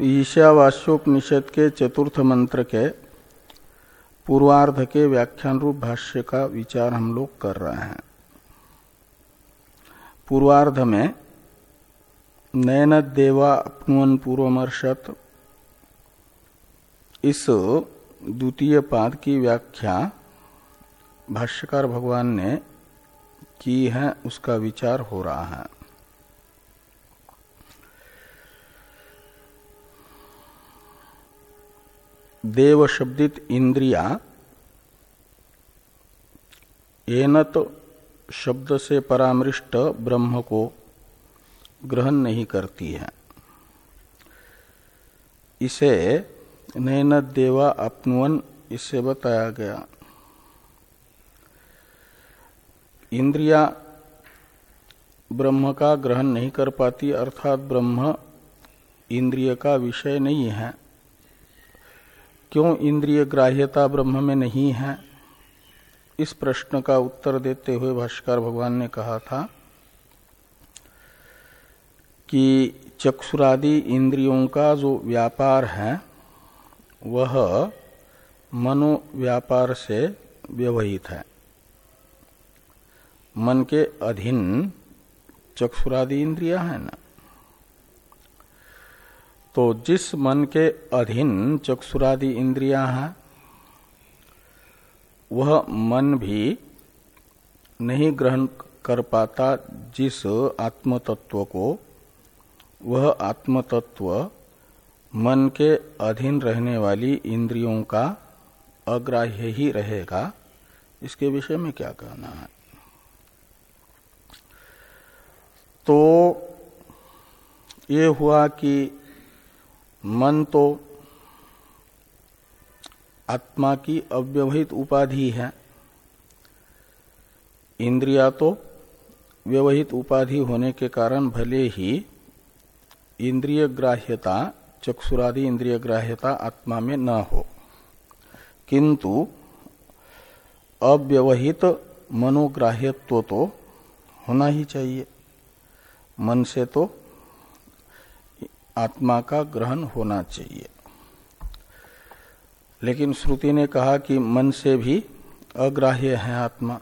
ईशावास्योपनिषद के चतुर्थ मंत्र के पूर्वार्ध के व्याख्यान रूप भाष्य का विचार हम लोग कर रहे हैं। पूर्वार्ध में, नयन देवा अपनुवन पूर्वमर्षत, इस द्वितीय पाद की व्याख्या भाष्यकार भगवान ने की है, उसका विचार हो रहा है। देव शब्दित इंद्रिया एनत शब्द से परामृष्ट ब्रह्म को ग्रहण नहीं करती है। इसे नैन देवा अपनुवन इससे बताया गया। इंद्रिया ब्रह्म का ग्रहण नहीं कर पाती, अर्थात ब्रह्म इंद्रिय का विषय नहीं है। क्यों इंद्रिय ग्राह्यता ब्रह्म में नहीं है? इस प्रश्न का उत्तर देते हुए भाष्कर भगवान ने कहा था कि चक्षुरादि इंद्रियों का जो व्यापार है, वह मनोव्यापार से व्यवहित है। मन के अधीन चक्षुरादि इंद्रिया है ना? तो जिस मन के अधीन चक्षुरादि इंद्रिया हैं, वह मन भी नहीं ग्रहण कर पाता जिस आत्म तत्व को, वह आत्म तत्व मन के अधीन रहने वाली इंद्रियों का अग्राह्य ही रहेगा। इसके विषय में क्या कहना है? तो ये हुआ कि मन तो आत्मा की अव्यवहित उपाधि है। इंद्रिया तो व्यवहित उपाधि होने के कारण भले ही इंद्रिय ग्राह्यता चक्षुरादि इंद्रिय ग्राह्यता आत्मा में न हो। किंतु अव्यवहित मनोग्राह्यत्व तो होना ही चाहिए। मन से तो आत्मा का ग्रहण होना चाहिए। लेकिन श्रुति ने कहा कि मन से भी अग्राह्य है आत्मा।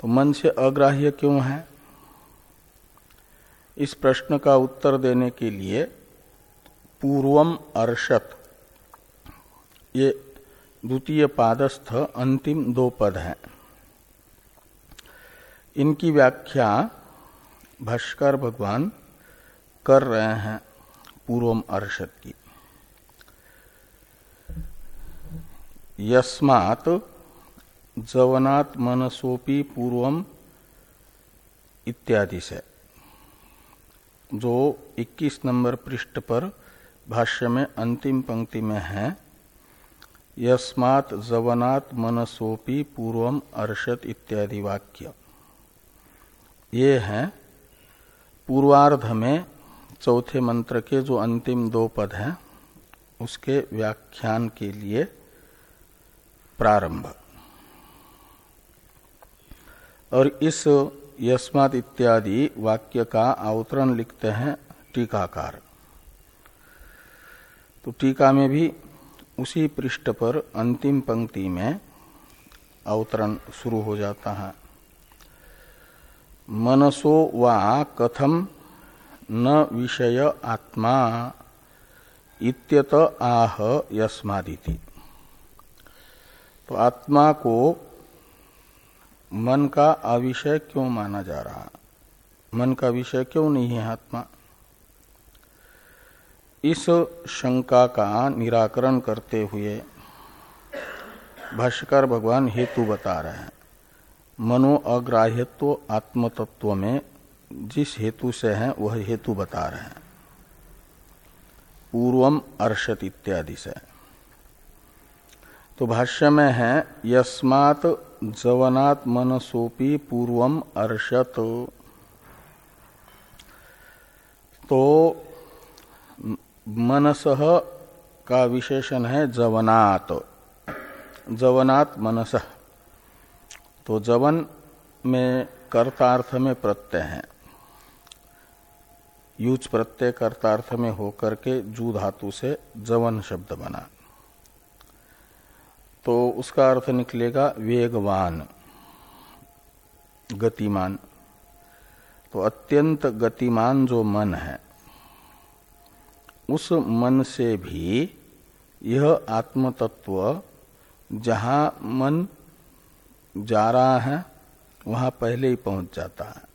तो मन से अग्राह्य क्यों है? इस प्रश्न का उत्तर देने के लिए पूर्वम अर्षत, ये द्वितीय पादस्थ अंतिम दो पद हैं। इनकी व्याख्या भाष्कर भगवान कर रहे हैं पूर्वम अर्षद की। यस्मात जवनात् मनसोपी पूर्वम इत्यादि से। जो 21 नंबर पृष्ठ पर भाष्य में अंतिम पंक्ति में है, यस्मात् जवनात् मनसोपी पूर्वम अर्षत इत्यादि वाक्य। ये हैं पूर्वार्ध में चौथे मंत्र के जो अंतिम दो पद हैं, उसके व्याख्यान के लिए प्रारंभ। और इस यस्मात इत्यादि वाक्य का अवतरण लिखते हैं टीकाकार। तो टीका में भी उसी पृष्ठ पर अंतिम पंक्ति में अवतरण शुरू हो जाता है। मनसो वा कथम न विषय आत्मा इत्यत आह यस्मादिति। तो आत्मा को मन का अविषय क्यों माना जा रहा? मन का विषय क्यों नहीं है आत्मा? इस शंका का निराकरण करते हुए भाष्यकार भगवान हेतु बता रहे हैं, मनो अग्राह्यत्व आत्मतत्व में जिस हेतु से है, वह हेतु बता रहे हैं। पूर्वम अर्षत इत्यादि से। तो भाष्य में है, यस्मात जवनात् मनसोपी पूर्वम अर्षत। तो मनस का विशेषण है जवनात्। जवनात् मनस। तो जवन में कर्तार्थ में प्रत्यय है। युज प्रत्यय कर्तार्थ में होकर के जू धातु से जवन शब्द बना। तो उसका अर्थ निकलेगा वेगवान, गतिमान। तो अत्यंत गतिमान जो मन है, उस मन से भी यह आत्मतत्व जहाँ मन जा रहा है, वहाँ पहले ही पहुँच जाता है।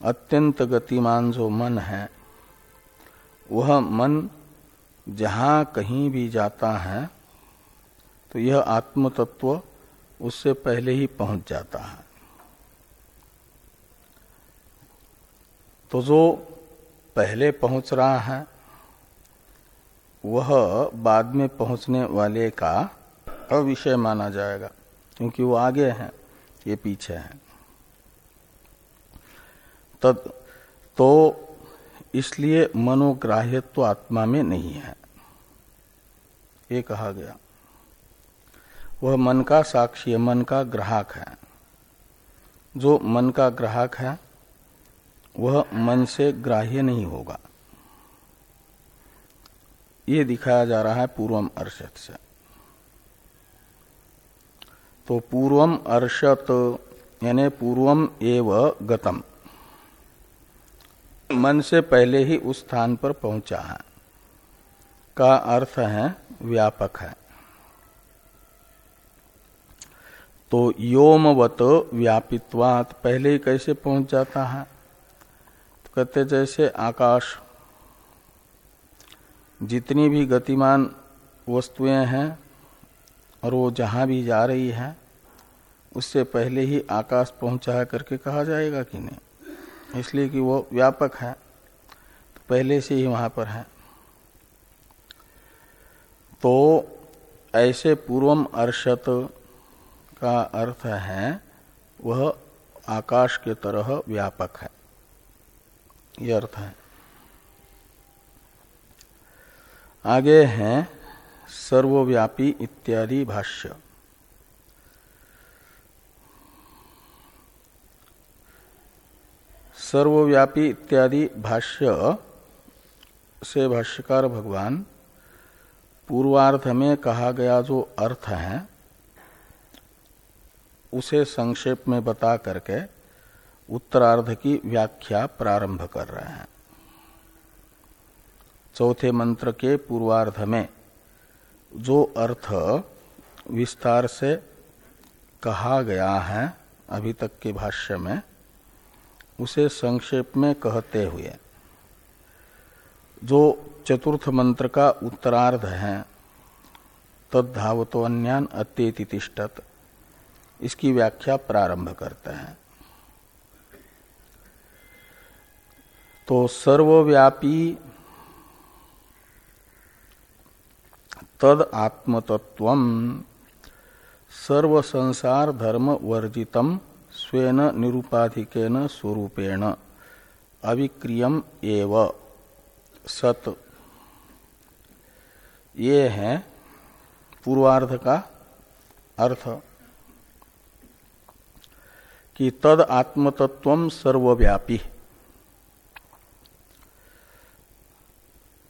अत्यंत गतिमान जो मन है, वह मन जहाँ कहीं भी जाता है तो यह आत्म तत्व उससे पहले ही पहुँच जाता है। तो जो पहले पहुँच रहा है, वह बाद में पहुँचने वाले का अविषय माना जाएगा, क्योंकि वो आगे है, ये पीछे है। तद तो इसलिए मनोग्राह्यत्व तो आत्मा में नहीं है। ये कहा गया। वह मन का साक्षी है, मन का ग्राहक है। जो मन का ग्राहक है, वह मन से ग्राह्य नहीं होगा। ये दिखाया जा रहा है पूर्वम अर्षत से। तो पूर्वम अर्षत यानी पूर्वम एव गतम। मन से पहले ही उस स्थान पर पहुँचा है। का अर्थ है व्यापक है। तो योमवत व्यापित्वात पहले ही कैसे पहुँच जाता है? तो कहते जैसे आकाश, जितनी भी गतिमान वस्तुएँ हैं और वो जहाँ भी जा रही है, उससे पहले ही आकाश पहुँचा करके कहा जाएगा कि नहीं? इसलिए कि वो व्यापक है तो पहले से ही वहाँ पर है। तो ऐसे पूर्वम अर्षत का अर्थ है, वह आकाश के तरह व्यापक है। यह अर्थ है। आगे हैं, सर्वव्यापी इत्यादि भाष्य। सर्वव्यापी इत्यादि भाष्य से भाष्यकार भगवान पूर्वार्ध में कहा गया जो अर्थ है, उसे संक्षेप में बता करके उत्तरार्ध की व्याख्या प्रारंभ कर रहे हैं। चौथे मंत्र के पूर्वार्ध में जो अर्थ विस्तार से कहा गया है अभी तक के भाष्य में उसे संक्षेप में कहते हुए, जो चतुर्थ मंत्र का उत्तरार्ध है, तद्धावतो अन्यान अत्येति तिष्ठत, इसकी व्याख्या प्रारंभ करते हैं। तो सर्वव्यापी तद आत्मतत्व सर्व संसार धर्म वर्जितम स्वेन निरूपाधिकेन स्वरूपेण। अविक्रियम एव। सत। ये है पूर्वार्ध का अर्थ। कि तद आत्मतत्व सर्वव्यापी।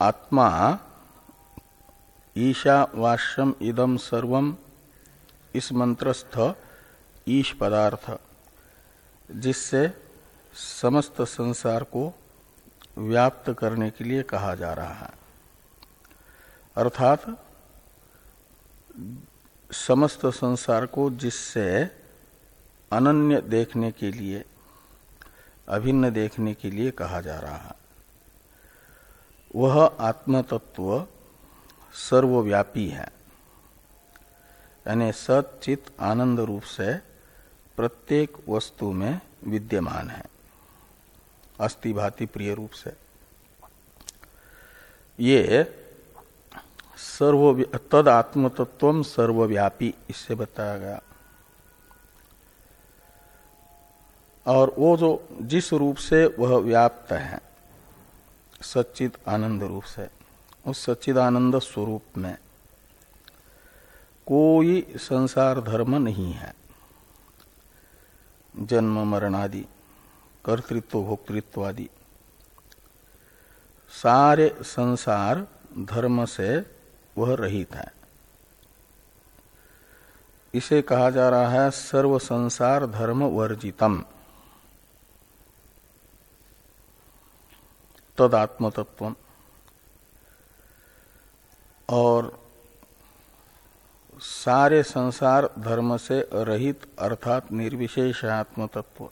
आत्मा ईशावाश्यम इदम सर्वम इस मंत्रस्थ ईश पदार्थ। जिससे समस्त संसार को व्याप्त करने के लिए कहा जा रहा है। अर्थात, समस्त संसार को जिससे अनन्य देखने के लिए, अभिन्न देखने के लिए कहा जा रहा है। वह आत्मतत्व सर्वव्यापी है। यानी सचित आनंद रूप से प्रत्येक वस्तु में विद्यमान है। अस्थि प्रिय रूप से। ये सर्व तद आत्मतत्व सर्वव्यापी, इससे बताया गया। और वो जो जिस रूप से वह व्याप्त है, सच्चित आनंद रूप से, उस सच्चिद आनंद स्वरूप में कोई संसार धर्म नहीं है। जन्म मरण आदि कर्तृत्व भोक्तृत्व आदि सारे संसार धर्म से वह रहित है। इसे कहा जा रहा है सर्व संसार धर्म वर्जितम। तदात्म तत्व और सारे संसार धर्म से रहित अर्थात निर्विशेष आत्म तत्व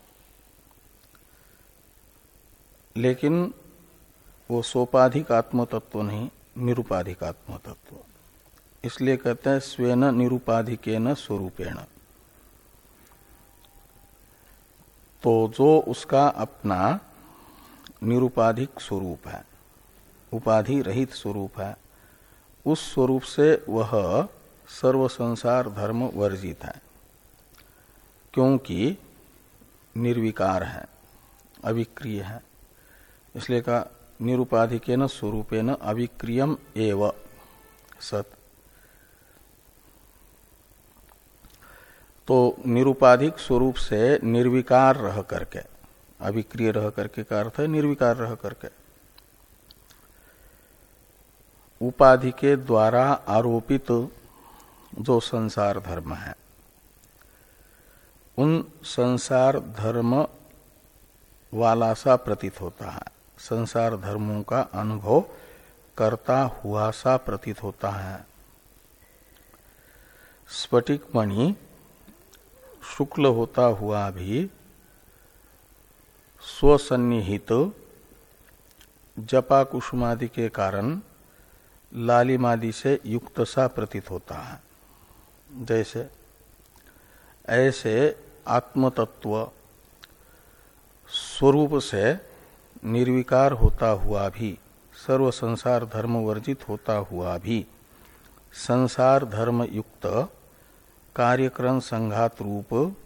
लेकिन वो सोपाधिक आत्म तत्व नहीं, निरुपाधिक आत्म तत्व इसलिए कहते हैं, स्वेन निरुपाधिकेन स्वरूपेण। तो जो उसका अपना निरुपाधिक स्वरूप है, उपाधि रहित स्वरूप है, उस स्वरूप से वह सर्व संसार धर्म वर्जित है, क्योंकि निर्विकार है, अविक्रिय है। इसलिए कहा निरुपाधिके स्वरूपे न अविक्रियम एव सत। तो निरुपाधिक स्वरूप से निर्विकार रह करके अभिक्रिय रह करके का अर्थ है निर्विकार रह करके। उपाधि के द्वारा आरोपित जो संसार धर्म है। उन संसार धर्म वाला सा प्रतीत होता है। संसार धर्मों का अनुभव करता हुआ सा प्रतीत होता है। स्फटिक मणि शुक्ल होता हुआ भी स्वसन्निहित जपा कुसुमादि के कारण लालिमादि से युक्त सा प्रतीत होता है। जैसे, ऐसे आत्मतत्व स्वरूप से निर्विकार होता हुआ भी, सर्व संसार धर्म वर्जित होता हुआ भी, संसार धर्म युक्त कार्यक्रम संघात रूप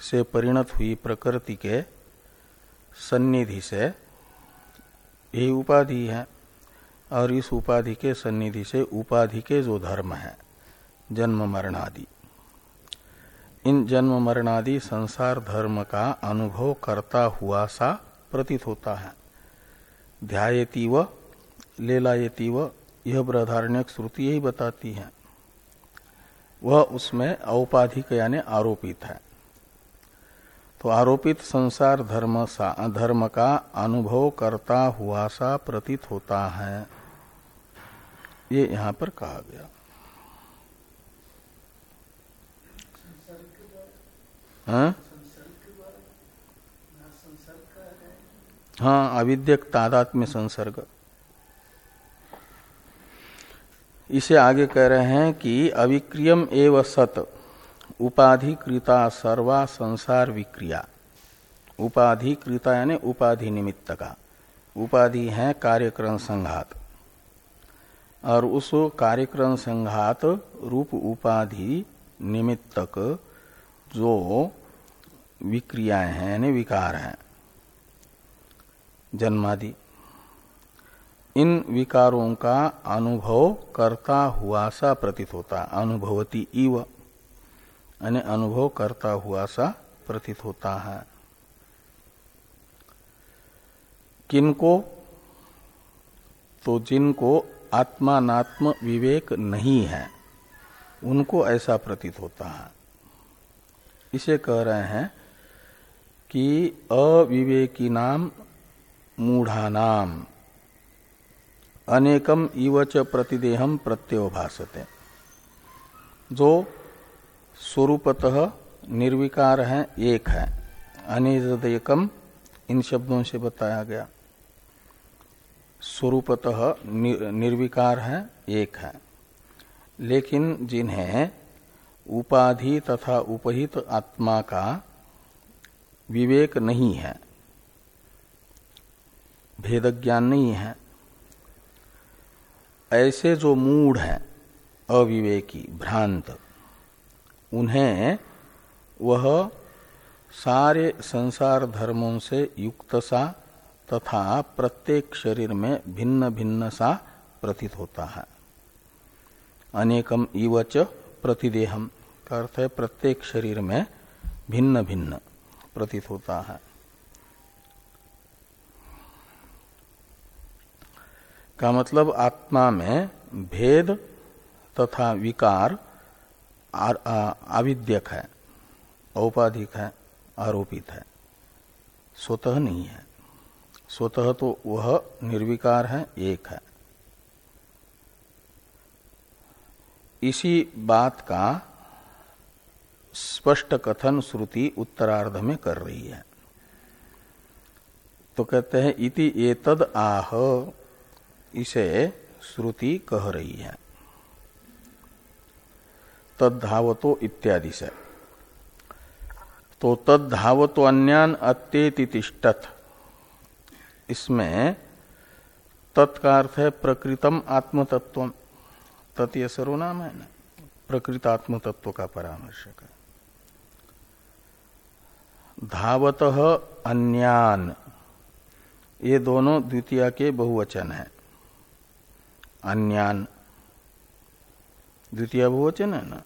से परिणत हुई प्रकृति के सन्निधि से यही उपाधि है। और इस उपाधि के सन्निधि से उपाधि के जो धर्म है जन्म मरणादि। इन जन्म मरणादि संसार धर्म का अनुभव करता हुआ सा प्रतीत होता है। ध्यायती व लेलायती व यह बृहधारण्य श्रुति यही बताती है। वह उसमें औपाधिक यानी आरोपित है। तो आरोपित संसार धर्म सा, धर्म का अनुभव करता हुआ सा प्रतीत होता है। ये यहाँ पर कहा गया। हाँ? हाँ अविद्यक तादात्म्य संसर्ग। इसे आगे कह रहे हैं कि अविक्रियम एव सत, उपाधिकृता सर्वा संसार विक्रिया। उपाधिकृता यानी उपाधि निमित्त का। उपाधि है कार्यक्रम संघात। और उस कार्यक्रम संघात रूप उपाधि निमित्तक जो विक्रियाएँ हैं, यानी विकार हैं, जन्मादि, इन विकारों का अनुभव करता हुआ सा प्रतीत होता, अनुभवती इव, यानी अनुभव करता हुआ सा प्रतीत होता है। किनको? तो जिनको आत्मात्म विवेक नहीं है, उनको ऐसा प्रतीत होता है। इसे कह रहे हैं कि अविवेकी नाम मूढ़ानाम अनेकम इवच प्रतिदेहम प्रत्योभासते जो स्वरूपतः निर्विकार है, एक है। अनिर्देकम इन शब्दों से बताया गया। स्वरूपतः निर्विकार है, एक है। लेकिन जिन्हें उपाधि तथा उपहित आत्मा का विवेक नहीं है। भेद ज्ञान नहीं है। ऐसे जो मूढ़ हैं, अविवेकी, भ्रांत, उन्हें वह सारे संसार धर्मों से युक्त सा तथा प्रत्येक शरीर में भिन्न भिन्न सा प्रतीत होता है। अनेकम इवच प्रतिदेहम। का अर्थ है प्रत्येक शरीर में भिन्न भिन्न प्रतीत होता है। का मतलब आत्मा में भेद तथा विकार आविद्यक है, औपाधिक है, आरोपित है। स्वतः नहीं है। स्वतः तो वह निर्विकार है, एक है। इसी बात का स्पष्ट कथन श्रुति उत्तरार्ध में कर रही है। तो कहते हैं, इति एतद आह, इसे श्रुति कह रही है। तद्धावतो इत्यादि से। तो तद्धावतो अन्यान अत्येतिष्ठत इसमें तत्का अर्थ है प्रकृतम आत्मतत्व। तत्य सर्वनाम है ना? प्रकृत आत्म तत्व का परामर्शक है। धावत अन्यान। ये दोनों द्वितीय के बहुवचन है। अन्यान। द्वितीय बहुवचन है ना?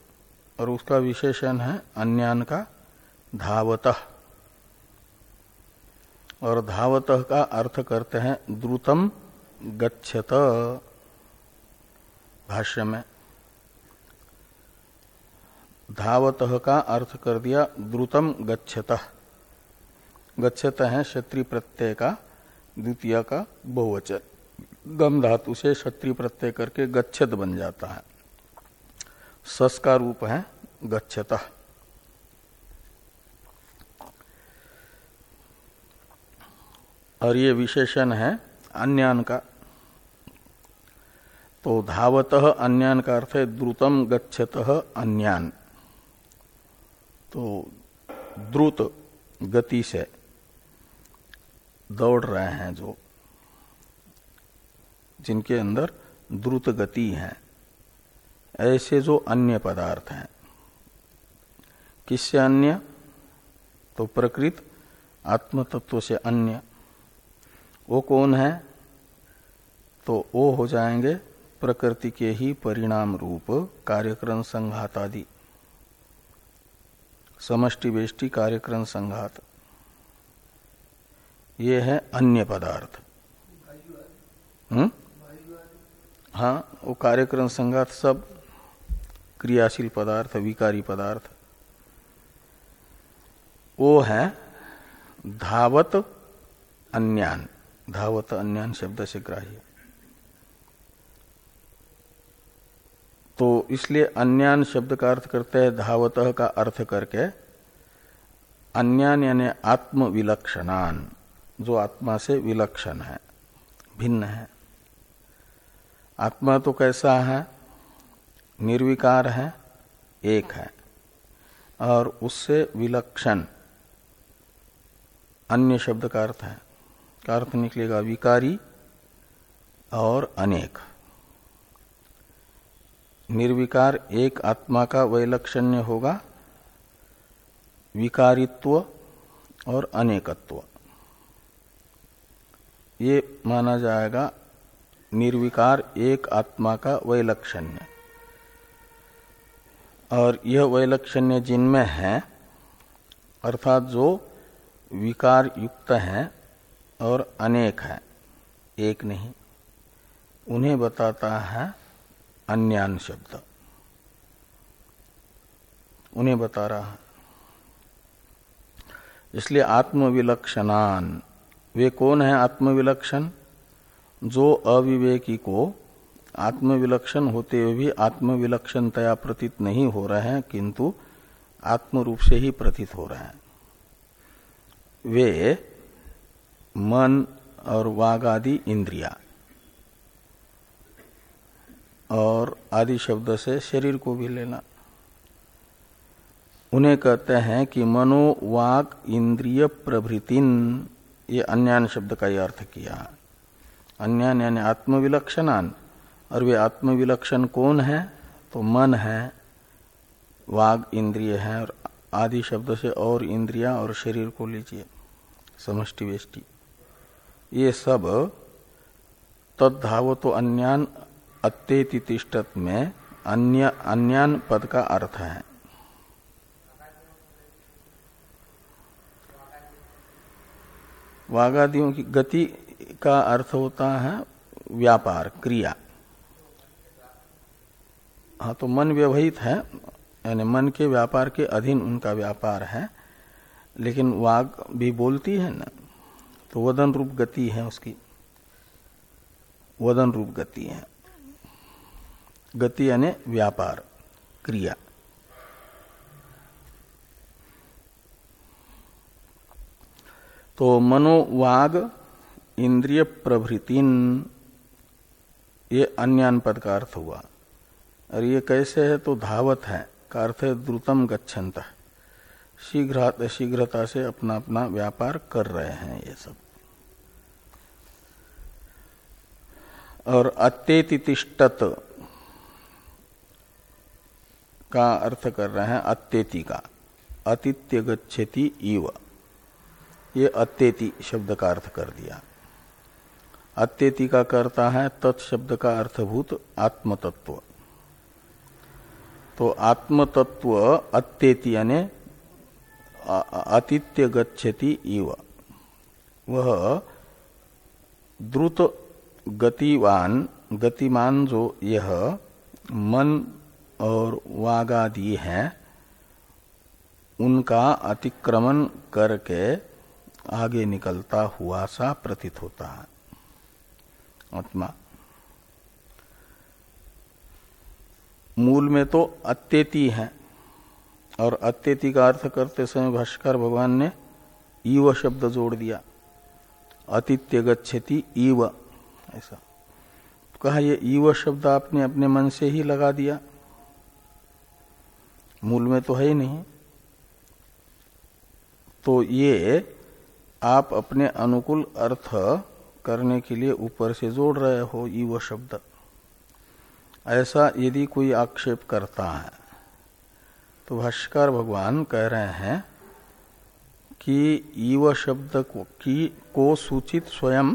और उसका विशेषण है अन्यान का धावत। और धावत का अर्थ करते हैं द्रुतम गच्छत। भाष्य में। धावत का अर्थ कर दिया द्रुतम गच्छत। गच्छत है क्षत्रिय प्रत्यय का, द्वितीय का बहुवचन। गम धातु से क्षत्रिय प्रत्यय करके गच्छत बन जाता है। सस का रूप है गच्छत। और ये विशेषण है अन्यान का। तो धावत अन्यान का अर्थ है द्रुतम गच्छत अन्यान। तो द्रुत गति से दौड़ रहे हैं जो, जिनके अंदर द्रुत गति है। ऐसे जो अन्य पदार्थ हैं, किससे अन्य? तो प्रकृत आत्म तत्व से अन्य। वो कौन है? तो वो हो जाएँगे प्रकृति के ही परिणाम रूप कार्यक्रम संघात आदि। समष्टि बेष्टि कार्यक्रम संघात। ये है अन्य पदार्थ। हम्म? हाँ वो कार्यक्रम संघात सब क्रियाशील पदार्थ, विकारी पदार्थ। वो है धावत अन्यान। धावत अन्यान शब्द से ग्राह्य। तो इसलिए अन्यान शब्द का अर्थ करते हैं धावत का अर्थ करके अन्यान यानी आत्म विलक्षणान जो आत्मा से विलक्षण है, भिन्न है। आत्मा तो कैसा है? निर्विकार है, एक है। और उससे विलक्षण, अन्य शब्द का अर्थ है। का अर्थ निकलेगा विकारी और अनेक। निर्विकार एक आत्मा का वैलक्षण्य होगा, विकारित्व और अनेकत्व। ये माना जाएगा निर्विकार एक आत्मा का वैलक्षण्य। और यह वैलक्षण्य जिनमें है, अर्थात जो विकार युक्त है और अनेक है, एक नहीं, उन्हें बताता है अन्यान शब्द। उन्हें बता रहा है। इसलिए आत्मविलक्षणान वे कौन है आत्मविलक्षण? जो अविवेकी को आत्मविलक्षण होते हुए भी आत्मविलक्षणतया प्रतीत नहीं हो रहे हैं, किंतु आत्म रूप से ही प्रतीत हो रहे हैं। वे मन और वाग आदि इंद्रिया और आदि शब्द से शरीर को भी लेना। उन्हें कहते हैं कि मनोवाक इंद्रिय प्रभृतिन। ये अन्यान शब्द का ही अर्थ किया। अन्यान यानी आत्मविलक्षणान। और वे आत्मविलक्षण कौन है? तो मन है, वाग इंद्रिय है और आदि शब्द से और इंद्रिया और शरीर को लीजिए, समष्टि वेष्टि। ये सब तद्धाव तो अन्यान अत्येति में अन्य, अन्यान पद का अर्थ है। वागादियों की गति का अर्थ होता है व्यापार, क्रिया। हाँ तो मन व्यवहित है, यानी मन के व्यापार के अधीन उनका व्यापार है, लेकिन वाग भी बोलती है ना तो वदन रूप गति है उसकी। वदन रूप गति है। गति यानी व्यापार, क्रिया। तो मनोवाग इंद्रिय प्रभृतिन, ये अन्यान पद का अर्थ हुआ। और ये कैसे है तो धावत है, का अर्थ है द्रुतम गच्छन्त शीघ्र शीघ्रता से अपना अपना व्यापार कर रहे हैं ये सब। और अत्येतिष्टत का अर्थ कर रहे हैं अत्येति का। अतिथ्य गच्छति इव। ये अत्येति शब्द का अर्थ कर दिया। अत्येति का करता है तत्शब्द का अर्थभूत आत्मतत्व। तो आत्मतत्व अत्येति यानी अतिथ्य गच्छति इव। वह द्रुत गतिवान, गतिमान जो यह मन और वागादि है, उनका अतिक्रमण करके आगे निकलता हुआ सा प्रतीत होता है। आत्मा। मूल में तो अत्येति है और अत्येति का अर्थ करते समय भाष्कर भगवान ने ईव शब्द जोड़ दिया। अतिथ्य गच्छति ईव। ऐसा। कहा, ये ईव शब्द आपने अपने मन से ही लगा दिया। मूल में तो है ही नहीं। तो ये आप अपने अनुकूल अर्थ करने के लिए ऊपर से जोड़ रहे हो ईव शब्द। ऐसा यदि कोई आक्षेप करता है तो भाष्कर भगवान कह रहे हैं कि ईव शब्द को, की को सूचित स्वयं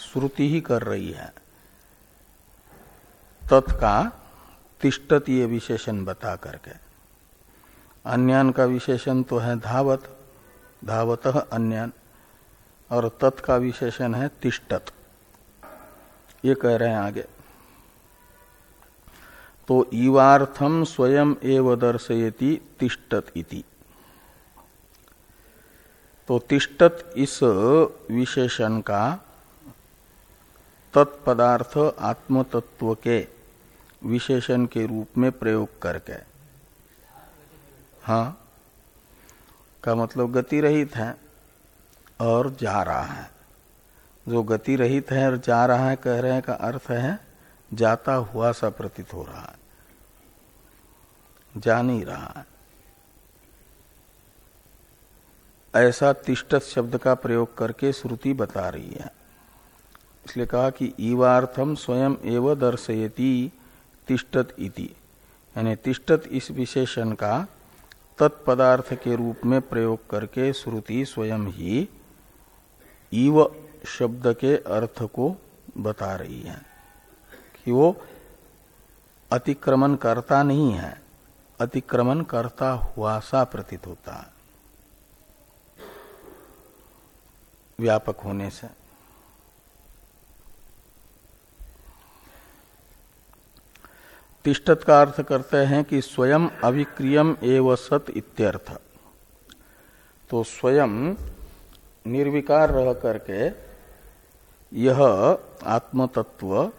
श्रुति ही कर रही है। तत्का तिष्टतीय विशेषण बता करके। अन्यान का विशेषण तो है धावत धावत अन्यान। और तत् का विशेषण है तिष्टत ये कह रहे हैं आगे। तो ईवार्थम स्वयं एव दर्शयति तिष्टत इति। तो तिष्टत इस विशेषण का तत्पदार्थ आत्मतत्व के विशेषण के रूप में प्रयोग करके। हाँ? का मतलब गति रहित है। और जा रहा है। जो गति रहित है और जा रहा है, कह रहे हैं का अर्थ है, जाता हुआ सा प्रतीत हो रहा है। जा नहीं रहा है। ऐसा तिष्टत शब्द का प्रयोग करके श्रुति बता रही है। इसलिए कहा कि ईवार्थम स्वयं एव दर्शयति तिष्टत इति। यानी तिष्टत इस विशेषण का तत्पदार्थ के रूप में प्रयोग करके श्रुति स्वयं ही ईव शब्द के अर्थ को बता रही है कि वो अतिक्रमण करता नहीं है, अतिक्रमण करता हुआ सा प्रतीत होता है। व्यापक होने से। तिष्टत का अर्थ करते हैं कि स्वयं अविक्रियम एव सत इत्यर्थ। तो स्वयं निर्विकार रह करके यह आत्मतत्व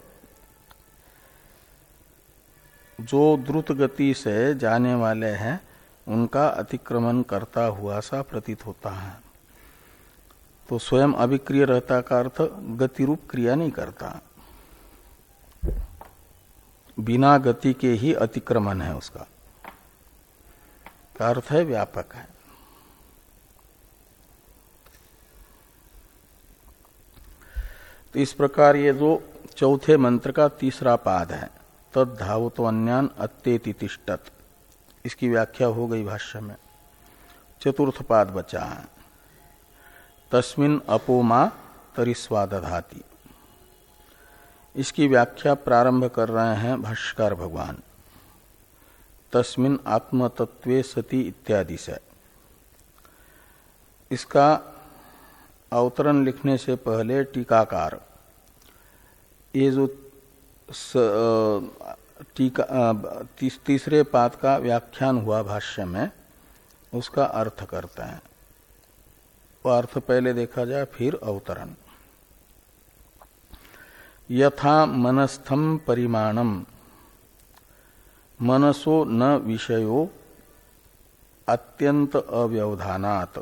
जो द्रुत गति से जाने वाले हैं, उनका अतिक्रमण करता हुआ सा प्रतीत होता है। तो स्वयं अभिक्रिय रहता का अर्थ गतिरूप क्रिया नहीं करता। बिना गति के ही अतिक्रमण है उसका। अर्थ है व्यापक है। तो इस प्रकार ये जो चौथे मंत्र का तीसरा पाद है। तद धावतो अन्यान अत्येति तिष्टत इसकी व्याख्या हो गई भाष्य में। चतुर्थ पाद बचा है। तस्मिन अपोमा तरिस्वादधाती। इसकी व्याख्या प्रारंभ कर रहे हैं भाष्कर भगवान। तस्मिन आत्मतत्वे सती इत्यादि से। इसका अवतरण लिखने से पहले टीकाकार। ये जो टीका तीस, तीसरे पाद का व्याख्यान हुआ भाष्य में उसका अर्थ करते हैं। वो अर्थ पहले देखा जाए फिर अवतरण। यथा मनस्थम परिमाणम मनसो न विषयो अत्यंत अव्यवधानात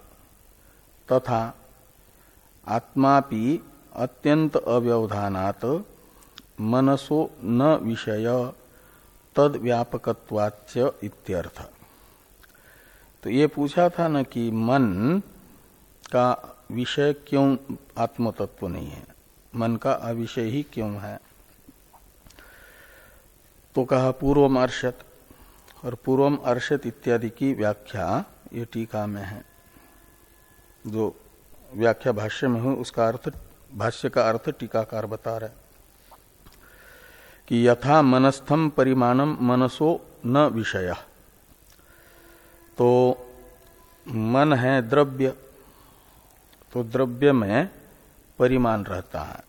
तथा आत्मापि अत्यंत अव्यवधानात मनसो न विषय तद व्यापकत्वाच्य इत्यर्थ। तो ये पूछा था न कि मन का विषय क्यों आत्मतत्व नहीं है? मन का अविषय ही क्यों है? तो कहा, पूर्वम अर्षत और पूर्वम अर्षत इत्यादि की व्याख्या ये टीका में है, जो व्याख्या भाष्य में हो, उसका अर्थ, भाष्य का अर्थ टीकाकार बता रहे कि यथा मनस्थम परिमाणम मनसो न विषय। तो मन है द्रव्य तो द्रव्य में परिमाण रहता है।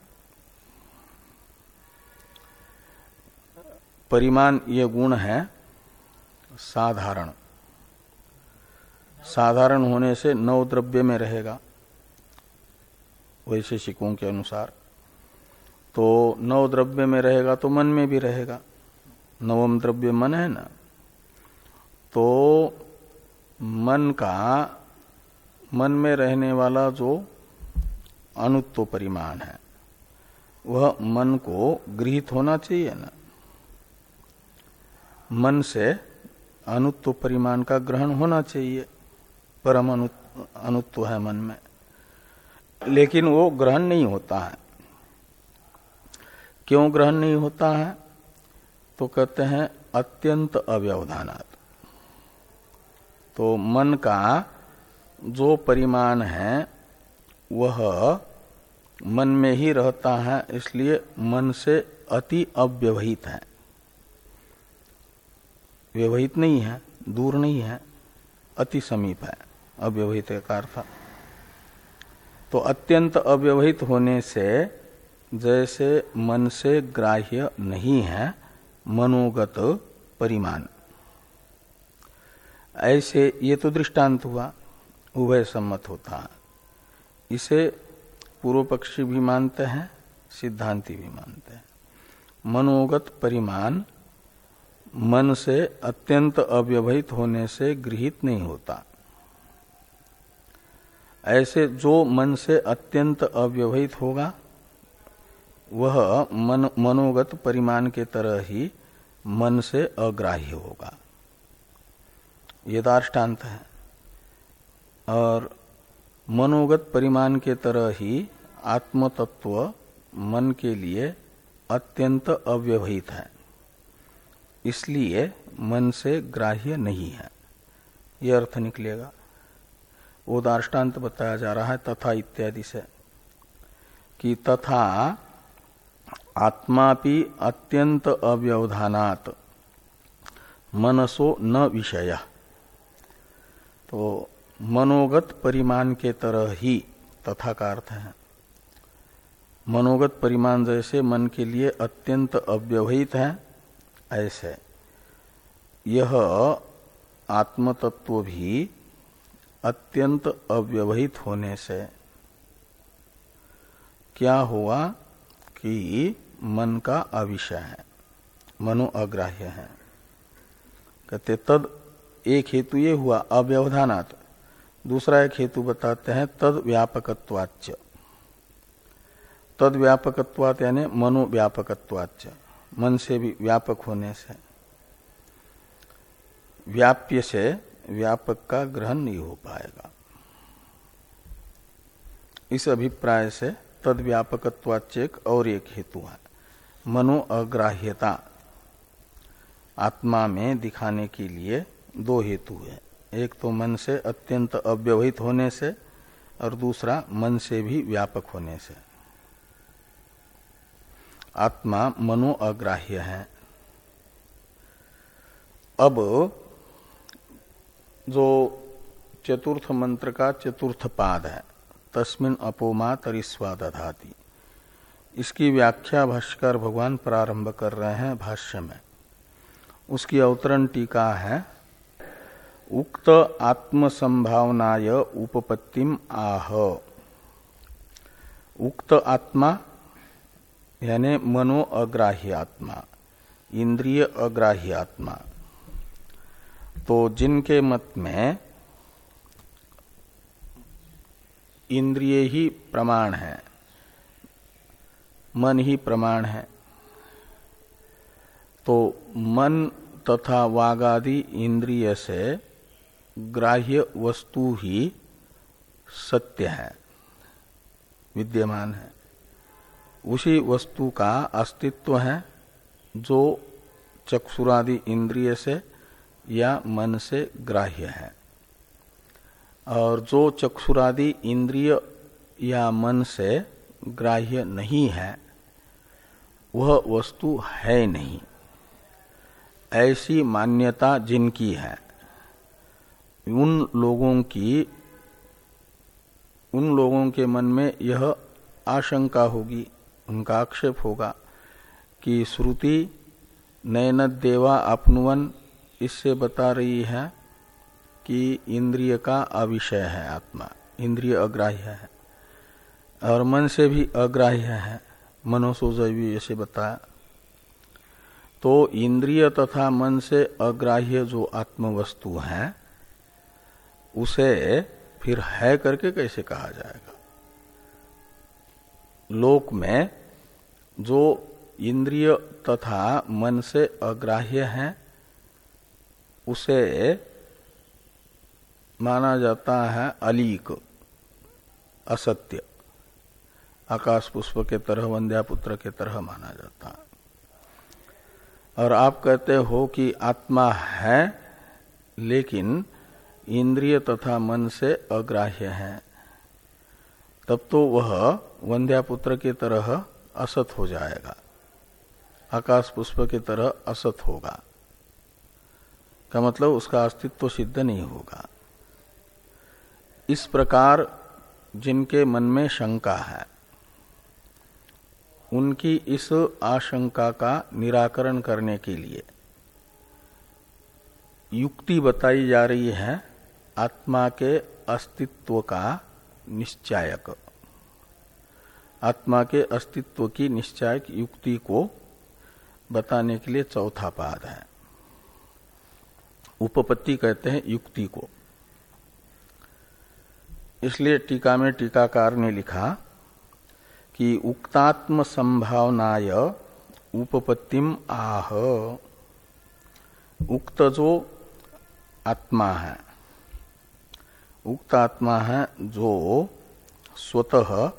परिमाण ये गुण है साधारण। साधारण होने से नव द्रव्य में रहेगा। वैशेषिकों के अनुसार। तो नव द्रव्य में रहेगा तो मन में भी रहेगा। नवम द्रव्य मन है ना? तो मन का, मन में रहने वाला जो अनुत्व परिमाण है, वह मन को गृहित होना चाहिए ना? मन से अनुत्व परिमाण का ग्रहण होना चाहिए। परम अनुत्व है मन में। लेकिन वो ग्रहण नहीं होता है। क्यों ग्रहण नहीं होता है? तो कहते हैं अत्यंत अव्यवधानात। तो मन का जो परिमाण है, वह मन में ही रहता है, इसलिए मन से अति अव्यवहित है। व्यवहित नहीं है, दूर नहीं है, अति समीप है, अव्यवहित का अर्थ। तो अत्यंत अव्यवहित होने से जैसे मन से ग्राह्य नहीं है, मनोगत परिमाण। ऐसे ये तो दृष्टांत हुआ, उभय सम्मत होता। इसे पूर्व पक्षी भी मानते हैं, सिद्धांति भी मानते हैं। मनोगत परिमाण मन से अत्यंत अव्यवहित होने से गृहित नहीं होता। ऐसे जो मन से अत्यंत अव्यवहित होगा, वह मन, मनोगत परिमाण के तरह ही मन से अग्राह्य होगा। ये दार्टान्त है। और मनोगत परिमाण के तरह ही आत्मतत्व मन के लिए अत्यंत अव्यवहित है। इसलिए मन से ग्राह्य नहीं है। यह अर्थ निकलेगा। वो दार्टान्त बताया जा रहा है, तथा इत्यादि से, कि तथा आत्मापि अत्यंत अव्यवधानात, मनसो न विषय। तो मनोगत परिमाण के तरह ही तथा का अर्थ है। मनोगत परिमाण जैसे मन के लिए अत्यंत अव्यवहित है, ऐसे। यह आत्मतत्व भी अत्यंत अव्यवहित होने से क्या हुआ कि मन का अविषय है, मनो अग्राह्य है। कहते, तद एक हेतु ये हुआ, अव्यवधानात। दूसरा एक हेतु बताते हैं, तद व्यापकत्वाच तद व्यापकत्वात यानी मनो व्यापकत्वाच मन से भी व्यापक होने से, व्याप्य से व्यापक का ग्रहण नहीं हो पाएगा। इस अभिप्राय से तद व्यापकत्वाचेक और एक हेतु है। मनो अग्राह्यता। आत्मा में दिखाने के लिए दो हेतु है। एक तो मन से अत्यंत अव्यवहित होने से और दूसरा मन से भी व्यापक होने से। आत्मा मनो अग्राह्य है। अब जो चतुर्थ मंत्र का चतुर्थ पाद है। तस्मिन अपोमा तरिस्वा दधाती इसकी व्याख्या भाष्कर भगवान प्रारंभ कर रहे हैं भाष्य में। उसकी अवतरण टीका है, उक्त आत्म संभावनाय उपपत्तिम आह। उक्त आत्मा, यानी मनो अग्राह्य आत्मा, इंद्रिय अग्राह्य आत्मा। तो जिनके मत में इंद्रिय ही प्रमाण है, मन ही प्रमाण है तो मन तथा वागादि इंद्रिय से ग्राह्य वस्तु ही सत्य है, विद्यमान है। उसी वस्तु का अस्तित्व है जो चक्षुरादि इंद्रिय से या मन से ग्राह्य है। और जो चक्षुरादि इंद्रिय या मन से ग्राह्य नहीं है, वह वस्तु है नहीं। ऐसी मान्यता जिनकी है, उन लोगों की, उन लोगों के मन में यह आशंका होगी, उनका आक्षेप होगा कि श्रुति नयन देवा अपनुवन इससे बता रही है कि इंद्रिय का अविषय है आत्मा। इंद्रिय अग्राह्य है। और मन से भी अग्राह्य है। मनोसोजवी ऐसे बताया। तो इंद्रिय तथा मन से अग्राह्य जो आत्म वस्तु है, उसे फिर है करके कैसे कहा जाएगा? लोक में जो इंद्रिय तथा मन से अग्राह्य है उसे माना जाता है अलीक, असत्य। आकाश पुष्प के तरह, वंद्या पुत्र के तरह माना जाता है। और आप कहते हो कि आत्मा है, लेकिन इंद्रिय तथा मन से अग्राह्य है। तब तो वह वंध्या पुत्र की तरह असत हो जाएगा। आकाश पुष्प की तरह असत होगा। का मतलब उसका अस्तित्व सिद्ध नहीं होगा। इस प्रकार जिनके मन में शंका है, उनकी इस आशंका का निराकरण करने के लिए युक्ति बताई जा रही है आत्मा के अस्तित्व का निश्चायक। आत्मा के अस्तित्व की निश्चायक युक्ति को बताने के लिए चौथा पाद है। उपपत्ति कहते हैं युक्ति को। इसलिए टीका में टीकाकार ने लिखा कि उक्तात्म संभावनाय उपपत्तिम आह। उक्त जो आत्मा है, उक्त आत्मा है जो स्वतः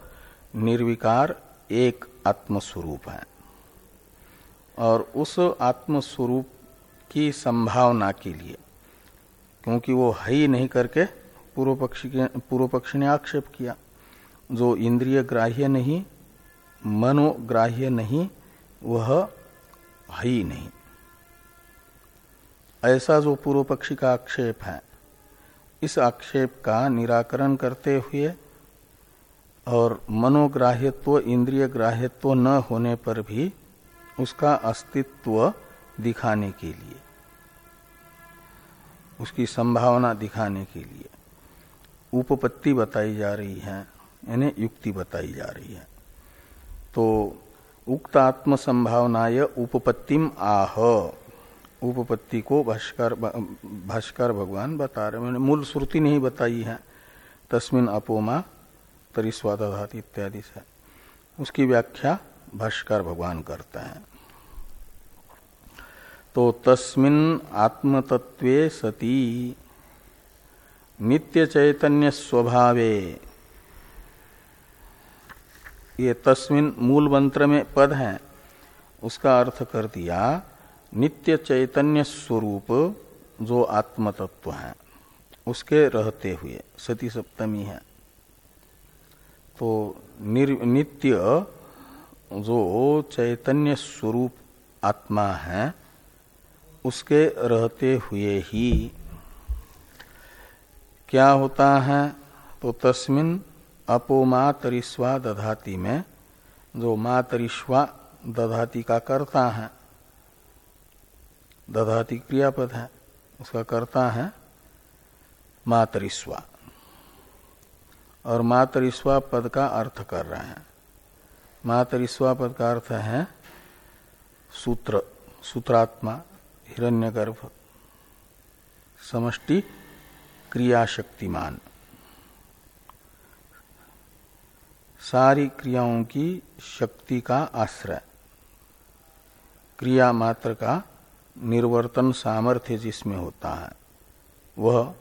निर्विकार एक आत्मस्वरूप है और उस आत्मस्वरूप की संभावना के लिए, क्योंकि वो है ही नहीं करके पूर्व पक्षी के, पूर्व पक्षी ने आक्षेप किया। जो इंद्रिय ग्राह्य नहीं मनोग्राह्य नहीं, वह है ही नहीं। ऐसा जो पूर्व पक्षी का आक्षेप है, इस आक्षेप का निराकरण करते हुए और मनोग्राह्यत्व, इंद्रिय ग्राह्यत्व न होने पर भी उसका अस्तित्व दिखाने के लिए, उसकी संभावना दिखाने के लिए उपपत्ति बताई जा रही है, यानी युक्ति बताई जा रही है। तो उक्त आत्म संभावनाय उपपत्तिम आह, उपपत्ति को भाष्कर भाष्कर भगवान बता रहे मैंने मूल श्रुति नहीं बताई है, तस्मिन अपोमा तरिस्वादात इत्यादि से। उसकी व्याख्या भाष्कर भगवान करते हैं। तो तस्मिन आत्मतत्वे सती। नित्य चैतन्य स्वभावे ये तस्मिन मूल मंत्र में पद है। उसका अर्थ कर दिया नित्य चैतन्य स्वरूप जो आत्मतत्व है, उसके रहते हुए, सती सप्तमी है। तो नित्य जो चैतन्य स्वरूप आत्मा है उसके रहते हुए ही क्या होता है? तो तस्मिन अपोमा तरिस्वा दधाती में, जो मातरिश्वा दधाती का करता है, दधाती क्रियापद है, उसका करता है मातरिस्वा और मातरिस्वा पद का अर्थ कर रहे हैं। मातरिस्वा पद का अर्थ है सूत्र, सूत्रात्मा। हिरण्यगर्भ, समष्टि, क्रियाशक्तिमान। सारी क्रियाओं की शक्ति का आश्रय। क्रिया मात्र का निर्वर्तन सामर्थ्य जिसमें होता है, वह,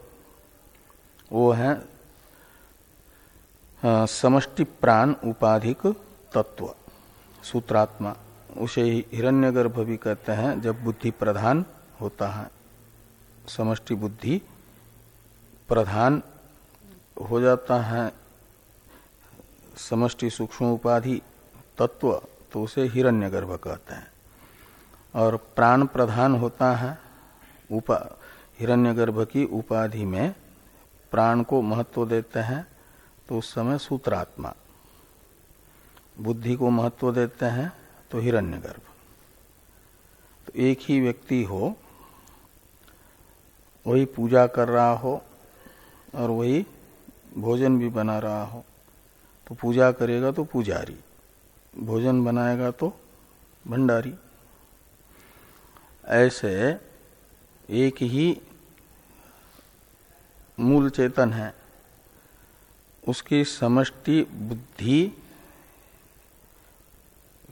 वो है समष्टि प्राण उपाधिक तत्व, सूत्रात्मा। उसे हिरण्यगर्भ भी कहते हैं, जब बुद्धि प्रधान होता है। समष्टि बुद्धि प्रधान हो जाता है। समष्टि सूक्ष्म उपाधि तत्व तो उसे हिरण्यगर्भ कहते हैं। और प्राण प्रधान होता है उपा, हिरण्यगर्भ की उपाधि में प्राण को महत्व देते हैं तो उस समय सूत्रात्मा। बुद्धि को महत्व देते हैं तो हिरण्यगर्भ। तो एक ही व्यक्ति हो, वही पूजा कर रहा हो और वही भोजन भी बना रहा हो। तो पूजा करेगा तो पुजारी, भोजन बनाएगा तो भंडारी। ऐसे एक ही मूल चेतन है, उसकी समष्टि बुद्धि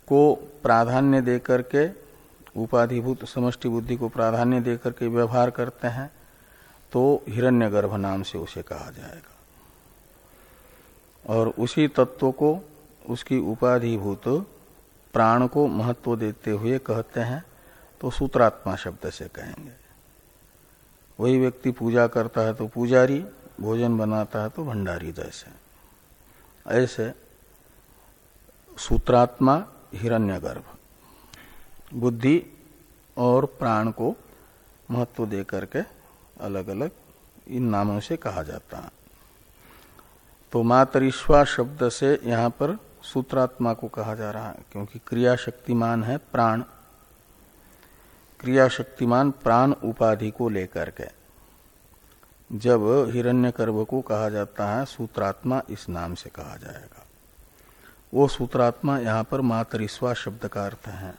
को प्राधान्य देकर के उपाधिभूत समष्टि बुद्धि को प्राधान्य देकर के व्यवहार करते हैं तो हिरण्यगर्भ नाम से उसे कहा जाएगा। और उसी तत्व को, उसकी उपाधिभूत प्राण को महत्व देते हुए कहते हैं तो सूत्रात्मा शब्द से कहेंगे। वही व्यक्ति पूजा करता है तो पुजारी, भोजन बनाता है तो भंडारी जैसे। ऐसे सूत्रात्मा हिरण्यगर्भ। बुद्धि और प्राण को महत्व दे करके अलग अलग इन नामों से कहा जाता है। तो मातरिश्वा शब्द से यहाँ पर सूत्रात्मा को कहा जा रहा है, क्योंकि क्रिया शक्तिमान है प्राण। क्रिया शक्तिमान प्राण उपाधि को लेकर के। जब हिरण्यकर्भ को कहा जाता है, सूत्रात्मा इस नाम से कहा जाएगा। वो सूत्रात्मा यहाँ पर मातरिस्वा शब्द का अर्थ है।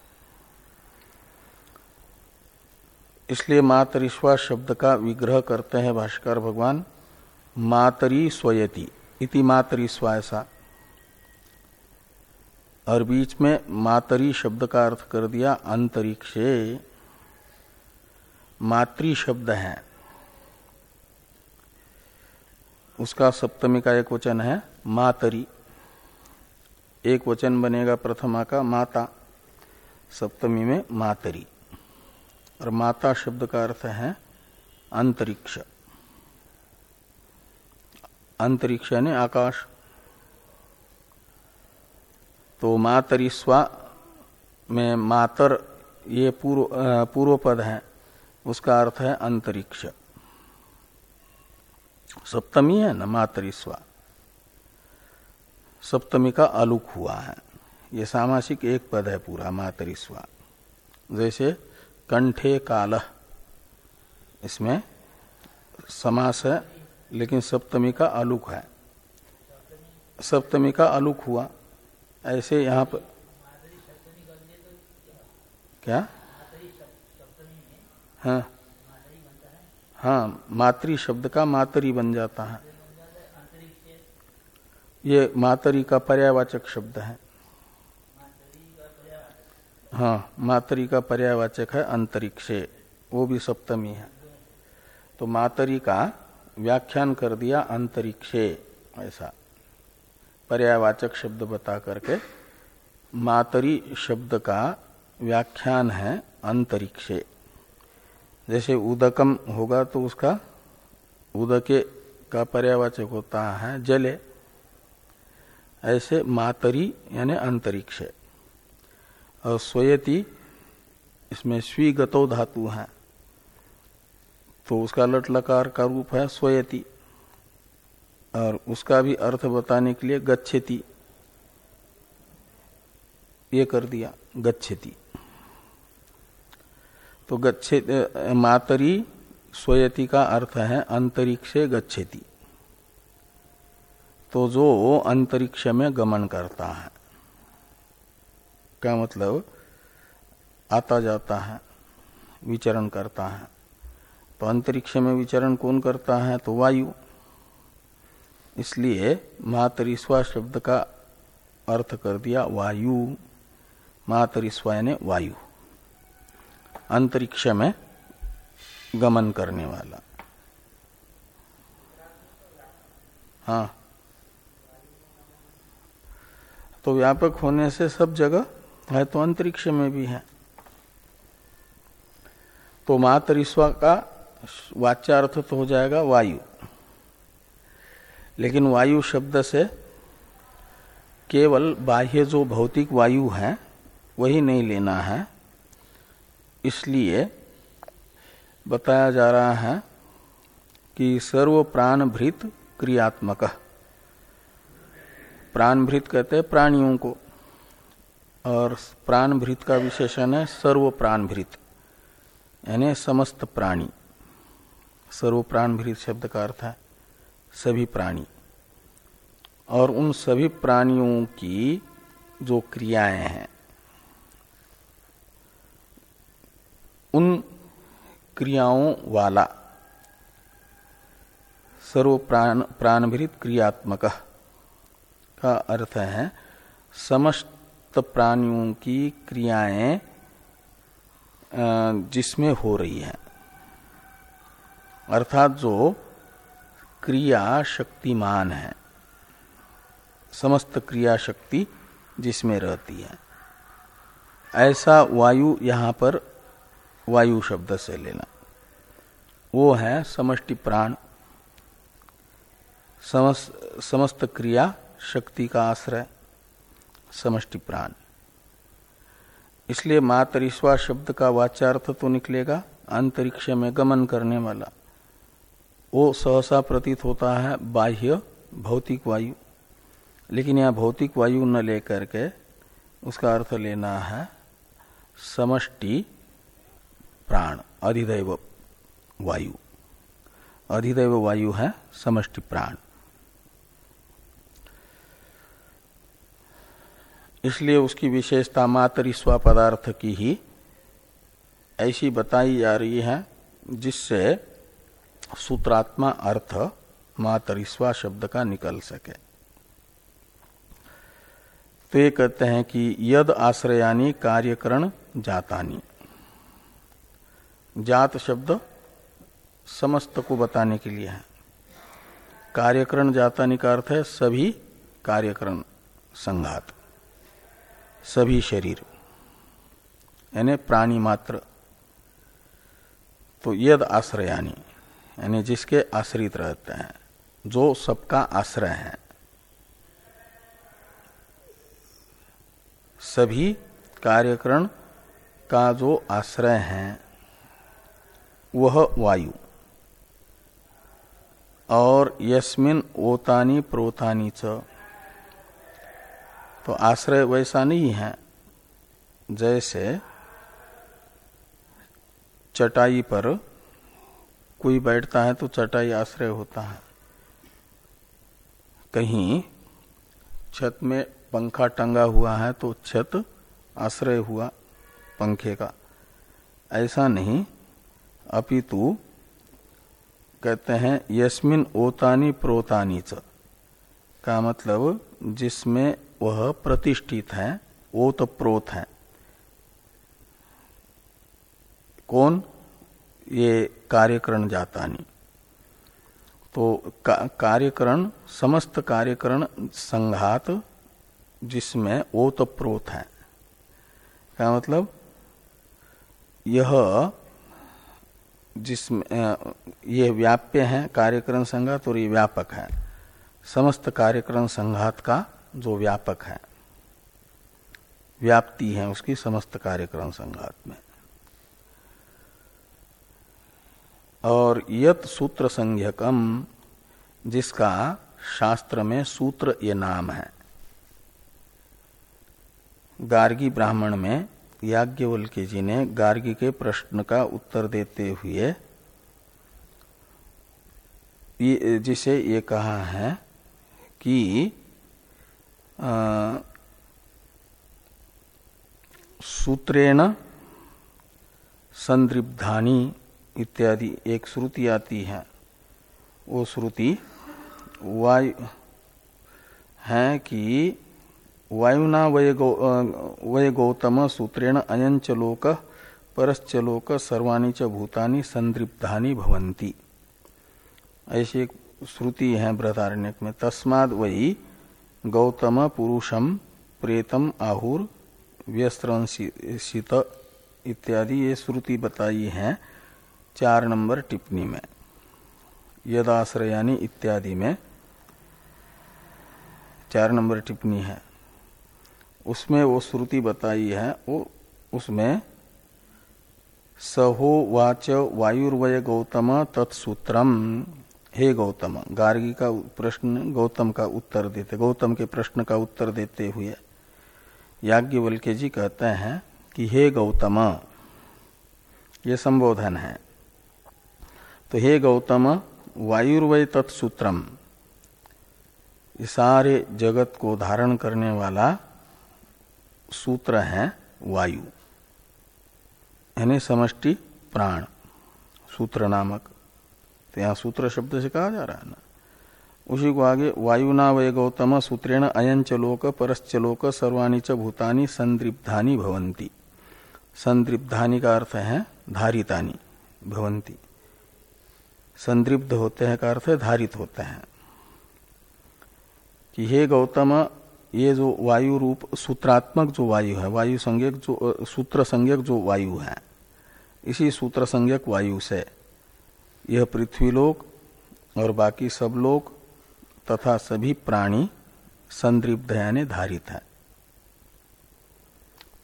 इसलिए मातरिस्वा शब्द का विग्रह करते हैं भाष्कर भगवान, मातरी स्वयति, इति मातरिस्वा ऐसा। और बीच में मातरी शब्द का अर्थ कर दिया अंतरिक्षे मातृ शब्द है। उसका सप्तमी का एक वचन है, मातरी। एक वचन बनेगा प्रथमा का, माता, सप्तमी में मातरी। और माता शब्द का अर्थ है अंतरिक्ष। अंतरिक्ष यानी आकाश। तो मातरिस्वा में मातर, ये पूर्व पूर्व पद है, उसका अर्थ है अंतरिक्ष। सप्तमी है न मातरिस्वा सप्तमी का अलुक हुआ है। ये सामासिक एक पद है पूरा, मातरिस्वा। जैसे कंठे काल, इसमें समास है, लेकिन सप्तमी का अलुक है। सप्तमी का अलुक हुआ, ऐसे यहाँ पर क्या? हाँ। हाँ मातृ शब्द का मातरी बन जाता है। ये मातरी का पर्यावाचक शब्द है। हाँ मातरी का पर्यावाचक है अंतरिक्षे, वो भी सप्तमी है। तो मातरी का व्याख्यान कर दिया अंतरिक्षे, ऐसा। पर्यावाचक शब्द बता करके मातरी शब्द का व्याख्यान है अंतरिक्षे। जैसे उदकम होगा तो उसका, उदके का पर्यावाचक होता है जले। ऐसे मातरी यानी अंतरिक्ष और स्वयति इसमें स्वीगतो धातु है। तो उसका लट लकार का रूप है स्वयति। और उसका भी अर्थ बताने के लिए गच्छति। ये कर दिया, गच्छति। तो गच्छे मातरी, स्वयति का अर्थ है अंतरिक्षे गच्छति। तो जो अंतरिक्ष में गमन करता है। क्या मतलब? आता जाता है, विचरण करता है। तो अंतरिक्ष में विचरण कौन करता है? तो वायु। इसलिए मातरिस्वा शब्द का अर्थ कर दिया वायु। मातरिस्वा यानी वायु। अंतरिक्ष में गमन करने वाला। हाँ। तो व्यापक होने से सब जगह है तो अंतरिक्ष में भी है। तो मातरिस्वा का वाच्यार्थ तो हो जाएगा वायु। लेकिन वायु शब्द से केवल बाह्य जो भौतिक वायु है, वही नहीं लेना है। इसलिए बताया जा रहा है कि सर्व प्राण भृत क्रियात्मक। प्राणभृत कहते हैं प्राणियों को। और प्राणभृत का विशेषण है सर्व प्राणभृत यानी समस्त प्राणी। सर्व प्राणभृत शब्द का अर्थ है सभी प्राणी। और उन सभी प्राणियों की जो क्रियाएँ हैं, उन क्रियाओं वाला सर्व प्राण प्राणभृत क्रियात्मक। का अर्थ है समस्त प्राणियों की क्रियाएँ जिसमें हो रही है। अर्थात जो क्रिया शक्तिमान है समस्त क्रिया शक्ति जिसमें रहती है। ऐसा वायु यहाँ पर वायु शब्द से लेना। वो है समष्टि प्राण समस्त, समस्त क्रिया शक्ति का आश्रय, समष्टि प्राण। इसलिए मातरिश्वा शब्द का वाचार्थ तो निकलेगा, अंतरिक्ष में गमन करने वाला। वो सहसा प्रतीत होता है बाह्य भौतिक वायु। लेकिन यह भौतिक वायु न लेकर के उसका अर्थ लेना है समष्टि प्राण, अधिदैव वायु। अधिदैव वायु है समष्टि प्राण। इसलिए उसकी विशेषता मातरिस्वा पदार्थ की ही ऐसी बताई जा रही है, जिससे सूत्रात्मा अर्थ मातरिस्वा शब्द का निकल सके। तो ये कहते हैं कि यद आश्रयानी कार्यकरण जातानी। जात शब्द समस्त को बताने के लिए है। कार्यकरण जातानी का अर्थ है सभी कार्यकरण संघात। सभी शरीर। यानी प्राणी मात्र। तो यद आश्रयानी यानी जिसके आश्रित रहते हैं, जो सबका आश्रय है। सभी कार्यकरण का जो आश्रय है, वह वायु। और यस्मिन ओतानी प्रोतानी च तो आश्रय वैसा नहीं है, जैसे चटाई पर कोई बैठता है तो चटाई आश्रय होता है। कहीं छत में पंखा टंगा हुआ है तो छत आश्रय हुआ पंखे का। ऐसा नहीं, अपितु कहते हैं, यस्मिन ओतानी प्रोतानी च। का मतलब जिसमें वह प्रतिष्ठित है ओत प्रोत है। कौन? ये कार्यकरण जाता नहीं तो का, कार्यकरण समस्त कार्यकरण संघात जिसमें ओतप्रोत है। क्या मतलब? यह जिसमें ये व्याप्य है कार्यकरण संघात और ये व्यापक है। समस्त कार्यकरण संघात का जो व्यापक है, व्याप्ति है उसकी समस्त कार्यक्रम संघात में। और यत सूत्र संज्ञकम, जिसका शास्त्र में सूत्र ये नाम है। गार्गी ब्राह्मण में याज्ञवल्क्य जी ने गार्गी के प्रश्न का उत्तर देते हुए जिसे ये कहा है कि सूत्रेण संदृब्धानी इत्यादि एक श्रुति आती है। वो श्रुति वायु है कि वायुना वय गौ, गौतम सूत्रेण अयंचलोक परश्चलोक सर्वाणी च भूतानि संदृप्तानि भवंती ऐसी एक श्रुति है बृहदारण्यक में। तस्माद वही गौतम पुरुषम प्रेतम आहुर व्यस्त्रंसित इत्यादि ये श्रुति बताई है चार नंबर टिप्पणी में। यदाश्रयानी इत्यादि में चार नंबर टिप्पणी है। उसमें वो श्रुति बताई है, वो उसमें सहो वाच वायुर्वय गौतम तत्सूत्रम हे गौतम, गार्गी का प्रश्न, गौतम का उत्तर देते, गौतम के प्रश्न का उत्तर देते हुए याज्ञवल्के जी कहते हैं कि हे गौतम, ये संबोधन है। तो हे गौतम वायुर्वय तत्सूत्रम सारे जगत को धारण करने वाला सूत्र है वायु। यानी समष्टि प्राण, सूत्र नामक। यहाँ सूत्र शब्द से कहा जा रहा है ना। उसी को आगे वायुना वय गौतम, सूत्रेण अयंचलोक परश्चलोक सर्वाणी च भूतानी संदृप्धानी भवंती संदृप्धानी का अर्थ है धारितानी भवंती संदृप्त होते हैं का अर्थ है धारित होते हैं। कि हे गौतम, ये जो वायु रूप, सूत्रात्मक जो वायु है, वायु संज्ञक जो सूत्र संज्ञक जो वायु है, इसी सूत्र संज्ञक वायु से यह पृथ्वीलोक और बाकी सब लोग तथा सभी प्राणी संदृप्त यानी धारित है।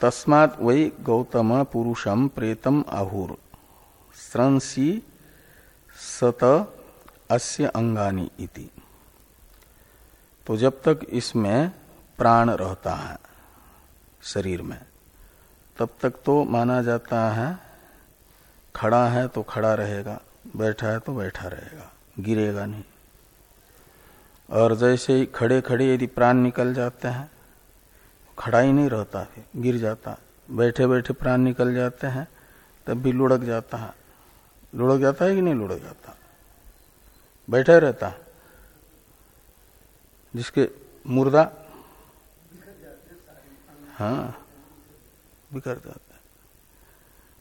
तस्मात वही गौतम पुरुषम प्रेतम आहुर स्रंसी सत अस्य अंगानी इति। तो जब तक इसमें प्राण रहता है शरीर में, तब तक तो माना जाता है खड़ा है तो खड़ा रहेगा। बैठा है तो बैठा रहेगा, गिरेगा नहीं। और जैसे ही खड़े खड़े यदि प्राण निकल जाते हैं, खड़ा ही नहीं रहता फिर गिर जाता बैठे बैठे प्राण निकल जाते हैं, तब भी लुढ़क जाता है। लुढ़क जाता है कि नहीं लुढ़क जाता? बैठा रहता जिसके मुर्दा हाँ बिखर जाता है।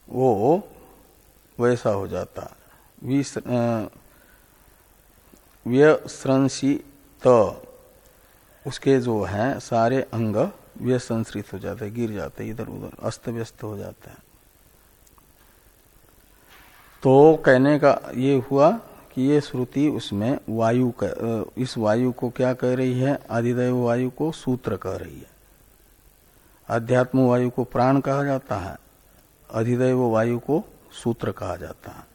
वो वैसा हो जाता व्यस्रंसी तो। उसके जो है, सारे अंग व्यसंश्रित हो जाते गिर जाते इधर उधर, अस्त व्यस्त हो जाते हैं। तो कहने का ये हुआ कि ये श्रुति उसमें वायु इस वायु को क्या कह रही है? आदिदेव वायु को सूत्र कह रही है। अध्यात्म वायु को प्राण कहा जाता है अधिदेव वायु को सूत्र कहा जाता है।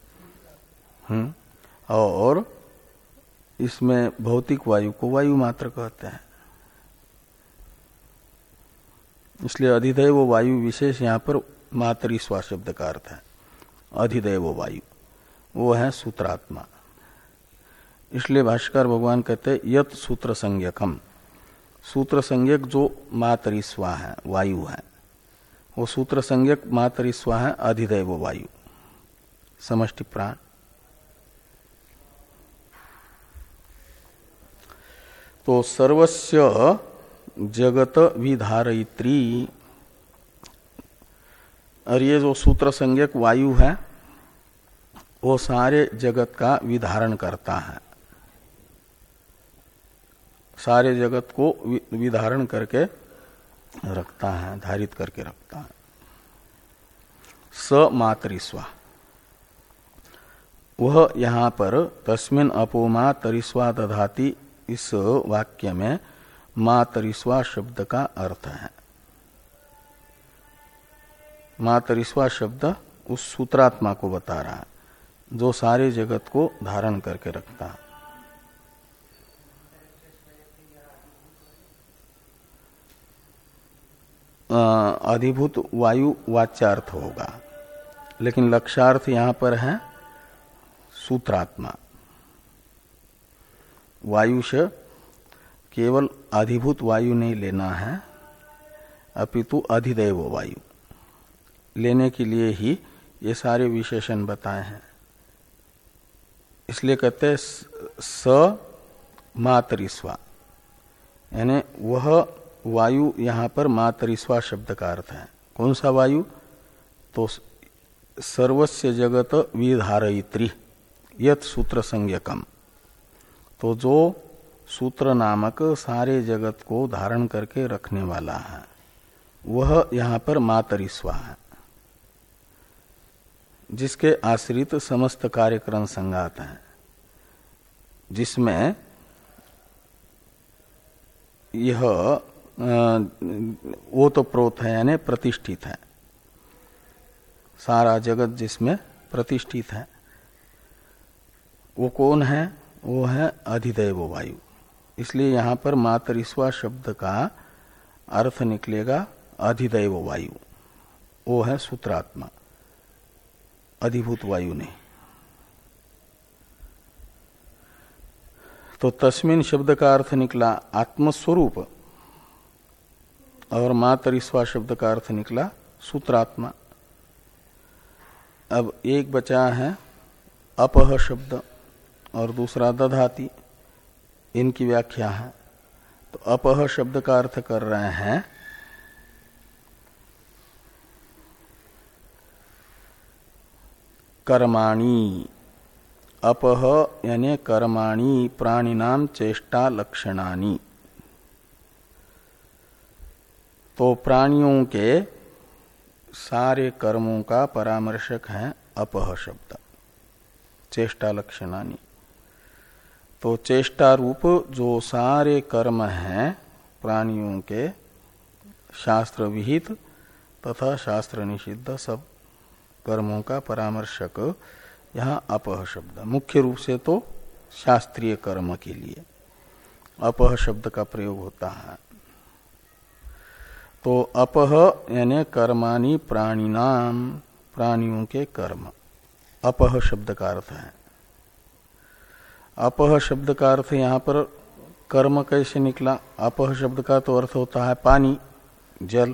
हम्म? और इसमें भौतिक वायु को वायु मात्र कहते हैं। इसलिए अधिदेव वायु विशेष यहाँ पर मात्र मातृस्वा शब्द का अर्थ है। अधिदेव वायु। वो है सूत्रात्मा। इसलिए भाष्कर भगवान कहते हैं, यत सूत्र संज्ञकम सूत्र संज्ञक जो मातरिस्वा है, वायु है, वो सूत्र संज्ञक मातरिस्वा है, अधिदेव वायु। समष्टि प्राण। तो सर्वस्य जगत विधारित्री और ये जो सूत्र संज्ञक वायु है, वो सारे जगत का विधारण करता है। सारे जगत को विधारण करके रखता है, धारित करके रखता है। स मातरिस्वा वह यहाँ पर तस्मिन अपोमा तरिस्वा दधाती इस वाक्य में मातरिस्वा शब्द का अर्थ है। मातरिस्वा शब्द उस सूत्रात्मा को बता रहा है, जो सारे जगत को धारण करके रखता है। अधिभूत वायु वाच्यार्थ होगा, लेकिन लक्ष्यार्थ यहाँ पर है सूत्रात्मा। वायुष केवल अधिभूत वायु नहीं लेना है, अपितु अधिदेव वायु। लेने के लिए ही ये सारे विशेषण बताए हैं। इसलिए कहते हैं स मातरिस्वा। यानी वह वायु यहाँ पर मातरिस्वा शब्द का अर्थ है। कौन सा वायु? तो सर्वस्य जगत विधारयित्री, यत सूत्र संज्ञकम तो जो सूत्र नामक सारे जगत को धारण करके रखने वाला है, वह यहाँ पर मातरिस्वा है, जिसके आश्रित समस्त कार्यक्रम संगात हैं, जिसमें यह वो तो प्रोत है, यानी प्रतिष्ठित है, सारा जगत जिसमें प्रतिष्ठित है, वो कौन है? वो है अधिदेव वायु। इसलिए यहाँ पर मातरिस्वा शब्द का अर्थ निकलेगा अधिदैव वायु। वो है सूत्रात्मा। अधिभूत वायु ने तो तस्मिन शब्द का अर्थ निकला आत्मस्वरूप और मातरिस्वा शब्द का अर्थ निकला सूत्रात्मा। अब एक बचा है अपह शब्द। और दूसरा दधाती। इनकी व्याख्या है। तो अपह शब्द का अर्थ कर रहे हैं। कर्माणी। अपह यानी कर्माणी प्राणिनाम चेष्टा लक्षणानी। तो प्राणियों के सारे कर्मों का परामर्शक है अपह शब्द। चेष्टा लक्षणानी। तो चेष्टा रूप जो सारे कर्म हैं प्राणियों के, शास्त्र विहित तथा शास्त्र निषिद्ध सब कर्मों का परामर्शक, यहाँ अपह शब्द। मुख्य रूप से तो शास्त्रीय कर्म के लिए अपह शब्द का प्रयोग होता है। तो अपह यानी कर्माणी प्राणी नाम प्राणियों के कर्म। अपह शब्द का अर्थ है। अपह शब्द का अर्थ यहाँ पर कर्म कैसे निकला? अपह शब्द का तो अर्थ होता है पानी, जल।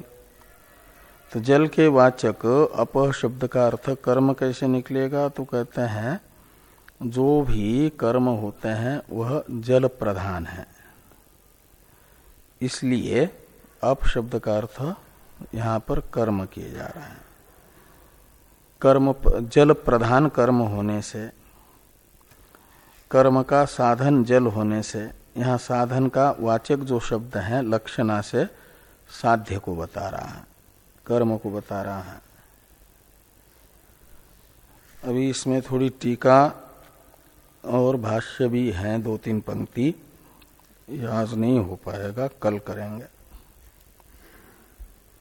तो जल के वाचक अपह शब्द का अर्थ कर्म कैसे निकलेगा? तो कहते हैं, जो भी कर्म होते हैं, वह जल प्रधान है। इसलिए अप शब्द का अर्थ यहाँ पर कर्म किए जा रहे हैं। कर्म जल प्रधान कर्म होने से कर्म का साधन जल होने से, यहाँ साधन का वाचक जो शब्द है, लक्षणा से साध्य को बता रहा है, कर्म को बता रहा है। अभी इसमें थोड़ी टीका और भाष्य भी हैं, दो तीन पंक्ति आज नहीं हो पाएगा, कल करेंगे।